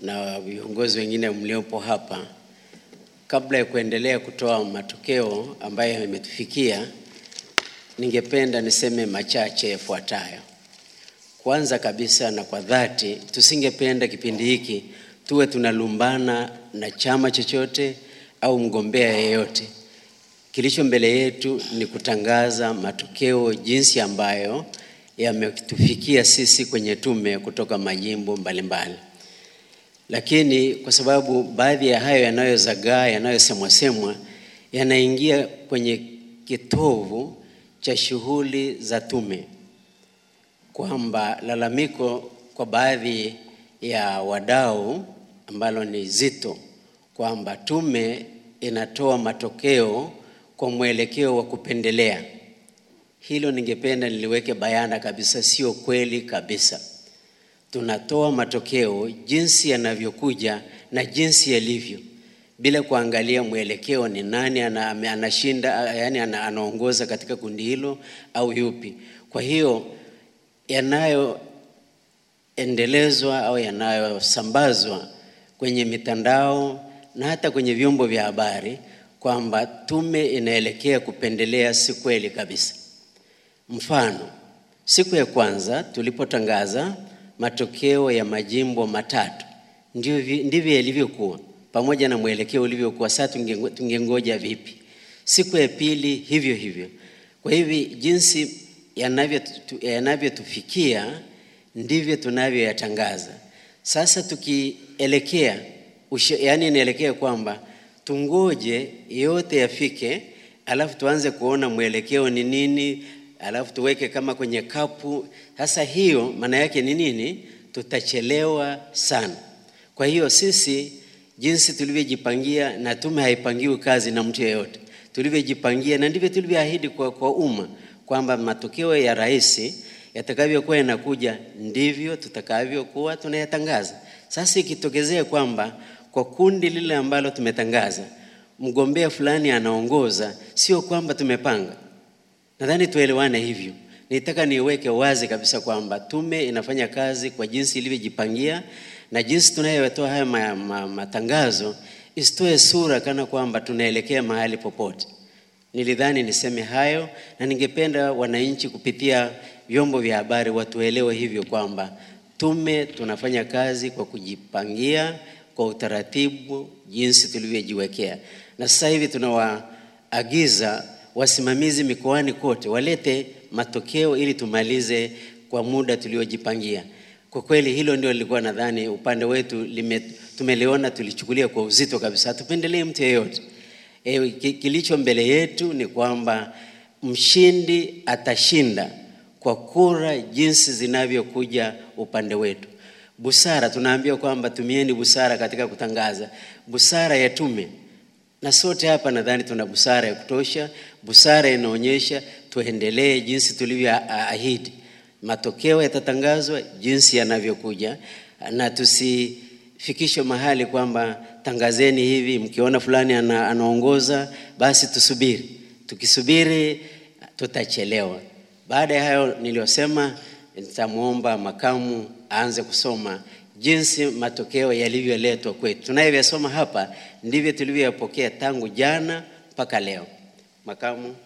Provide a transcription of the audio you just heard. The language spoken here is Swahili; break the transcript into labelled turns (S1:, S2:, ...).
S1: na viongozi wengine mliopo hapa, kabla ya kuendelea kutoa matokeo ambayo yametufikia, ningependa niseme machache yafuatayo. Kwanza kabisa na kwa dhati, tusingependa kipindi hiki tuwe tunalumbana na chama chochote au mgombea yeyote. Kilicho mbele yetu ni kutangaza matokeo jinsi ambayo yametufikia sisi kwenye tume kutoka majimbo mbalimbali. Lakini kwa sababu baadhi ya hayo yanayozagaa, yanayosemwa semwa, yanaingia kwenye kitovu cha shughuli za tume, kwamba lalamiko kwa baadhi ya wadau ambalo ni zito kwamba tume inatoa matokeo kwa mwelekeo wa kupendelea. Hilo ningependa niliweke bayana kabisa, sio kweli kabisa. Tunatoa matokeo jinsi yanavyokuja na jinsi yalivyo, bila kuangalia mwelekeo ni nani anashinda, yani anaongoza katika kundi hilo au yupi. Kwa hiyo yanayoendelezwa au yanayosambazwa kwenye mitandao na hata kwenye vyombo vya habari kwamba tume inaelekea kupendelea, si kweli kabisa. Mfano, siku ya kwanza tulipotangaza matokeo ya majimbo matatu, ndivyo ndivyo yalivyokuwa, pamoja na mwelekeo ulivyokuwa. Sasa tungengoja vipi? Siku ya pili hivyo hivyo. Kwa hivi jinsi yanavyotufikia ndivyo tunavyoyatangaza. Sasa tukielekea, yaani inaelekea kwamba tungoje yote yafike, alafu tuanze kuona mwelekeo ni nini, alafu tuweke kama kwenye kapu. Sasa hiyo maana yake ni nini? Tutachelewa sana. Kwa hiyo sisi jinsi tulivyojipangia, na tume haipangiwi kazi na mtu yeyote, tulivyojipangia na ndivyo tulivyoahidi kwa, kwa umma kwamba matokeo ya rais yatakavyokuwa yanakuja ndivyo tutakavyokuwa tunayatangaza. Sasa ikitokezea kwamba kwa kundi lile ambalo tumetangaza mgombea fulani anaongoza, sio kwamba tumepanga. Nadhani tuelewane hivyo. Nitaka niweke wazi kabisa kwamba tume inafanya kazi kwa jinsi ilivyojipangia, na jinsi tunayotoa haya ma, ma, matangazo isitoe sura kana kwamba tunaelekea mahali popote. Nilidhani niseme hayo, na ningependa wananchi kupitia vyombo vya habari watuelewe hivyo kwamba tume tunafanya kazi kwa kujipangia kwa utaratibu jinsi tulivyojiwekea, na sasa hivi tunawaagiza wasimamizi mikoani kote walete matokeo ili tumalize kwa muda tuliojipangia. Kwa kweli hilo ndio lilikuwa nadhani upande wetu lime, tumeliona tulichukulia kwa uzito kabisa, hatupendelee mtu yeyote. E, kilicho mbele yetu ni kwamba mshindi atashinda kwa kura jinsi zinavyokuja upande wetu. Busara, tunaambiwa kwamba tumieni busara katika kutangaza, busara ya tume, na sote hapa nadhani tuna busara ya kutosha. Busara inaonyesha tuendelee jinsi tulivyoahidi, matokeo yatatangazwa jinsi yanavyokuja, na tusifikishwe mahali kwamba tangazeni hivi, mkiona fulani ana, anaongoza basi tusubiri. Tukisubiri tutachelewa. Baada ya hayo niliyosema, nitamwomba makamu aanze kusoma jinsi matokeo yalivyoletwa kwetu. Tunayoyasoma hapa ndivyo tulivyoyapokea tangu jana mpaka leo. Makamu.